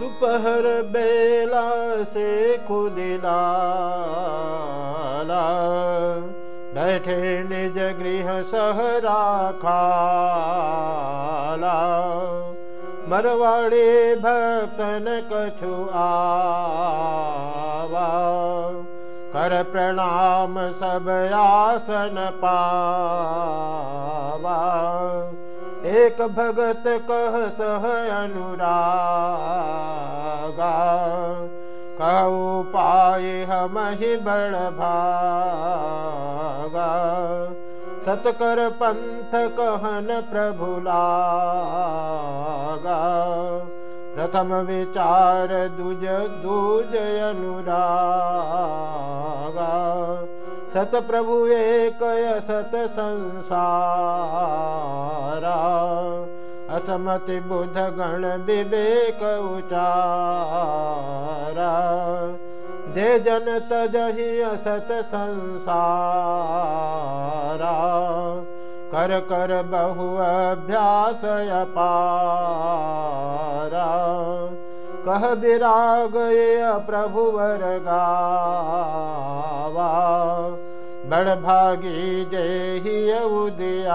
दोपहर बेला से खुदिला बैठे निज गृह सहरा खाला। मरवाड़े भक्तन कछु आवा। कर प्रणाम सब आसन पावा एक भगत कह सह अनुरागा। कहु पाए हम ही बड़ भागा। सतकर पंथ कहन प्रभुलागा प्रथम विचार दुज दुज अनुरागा सत प्रभु एक सत संसारा असमति बुध गण विवेक उचारा जे जन तजहि असत संसारा कर कर बहु अभ्यास पारा कह विराग प्रभु वर्गावा बड़ भागी जय उदियावा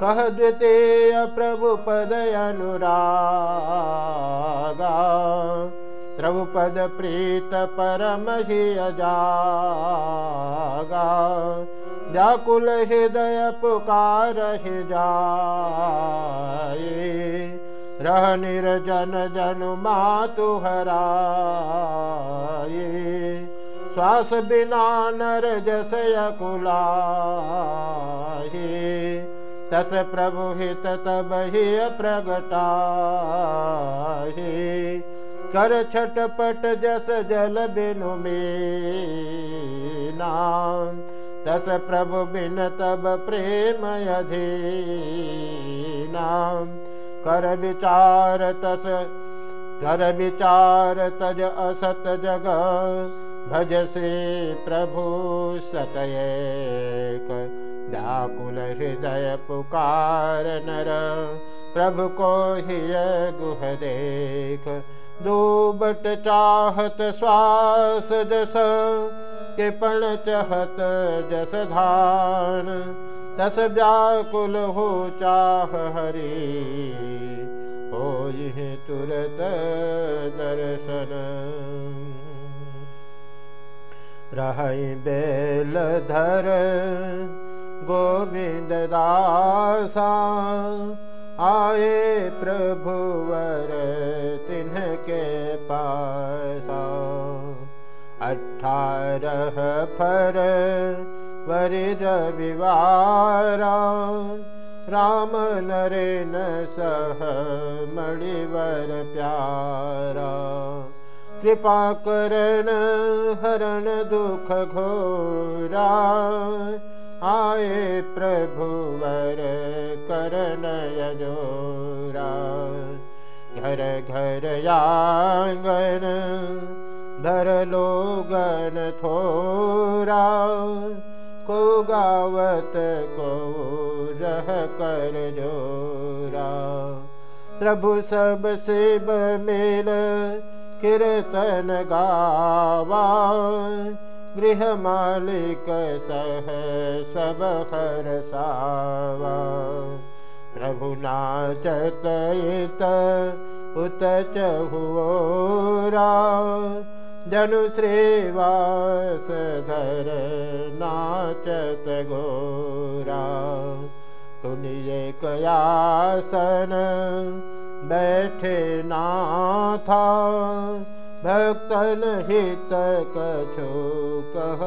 कह द्वितीय प्रभु पद अनुरागा प्रभु पद प्रीत परम ही अजागा व्याकुल हृदय पुकार जाए रह निर्जन जन मातु हराए श्वास बिना नर जस कुलाही तस प्रभु हित तब ही प्रगटाही कर छटपट जस जल बिनु में तस प्रभु बिन तब प्रेम अधीनाम कर विचार तस, कर विचार तज असत जग। भज श्री प्रभु सतयक व्याकुल हृदय पुकार नर। प्रभु को ही गुह देख दो बट चाहत श्वास जस। कृपण चहत जस धान, तस व्याकुल हो चाह हरी। हो तुरत दर्शन। रह बेल धर के पासा। अठारह फर वरिद विवारा राम नरेन सह मणिवर प्यारा। कृपा करन हरण दुख घोरा। आए प्रभुवर करन यजोरा। घर घर यांगन धर लोगन थोरा। को गावत को रह कर जोरा प्रभु सब शिव मेल कीर्तन गावा। गृह मालिक सह सब हर सावा। प्रभु नाचत उत चहुरा जनु श्रीवास धर नाचत गोरा तुनिए कयासन बैठे नाथा भक्तन हित कछो कह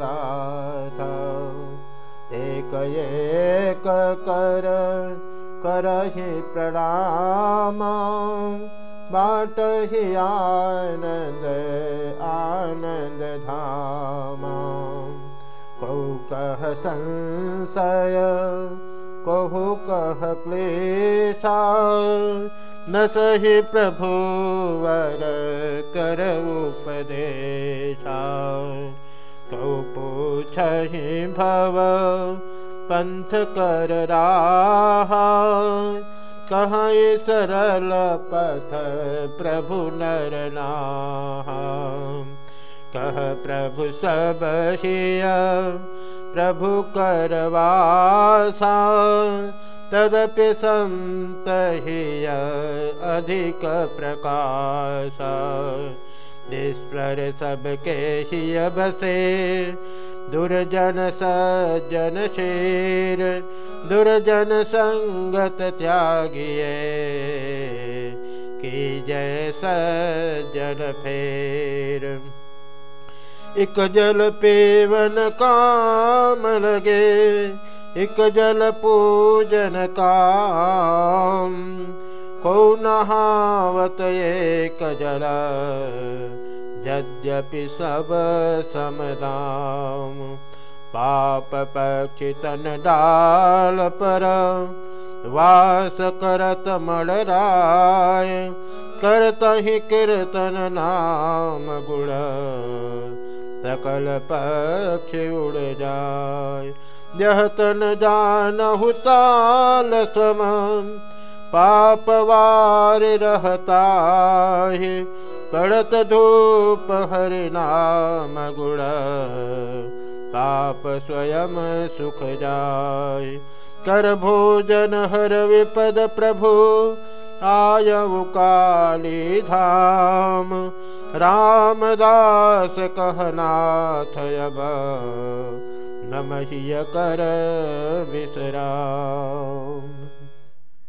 गाथा एक एक कर, करहि प्रणाम बाट ही आनंद आनंद धाम। कौ कह संशय कहु कह क्लेशा न सही प्रभु वर कर उपदेशा कौ पूछ भव पंथ कर राहा कहाँ सरल पथ प्रभु नरना कह प्रभु सब प्रभु करवासा। तदपि संत अधिक प्रकाश। ईश्वर सबके हिय बसे दुर्जन सज्जन शेर, दुर्जन संगत त्यागिए। की जय सज्जन फेर। एक जल पेवन काम लगे, एक जल पूजन काम। को नहावत एक जल, यद्यपि सब समदाम। पाप पक्षितन डाल पर, वास करत मड़राय करत ही कीर्तन नाम गुण। सकल पक्ष उड़ जाय। यह तन जान ताल सम, पाप वार रहता है पड़त धूप हर नाम गुण, पाप स्वयं सुख जाय। कर भोजन हर विपद प्रभु, आयु काली धाम। रामदास कहनाथयब नमह्यकर विसरा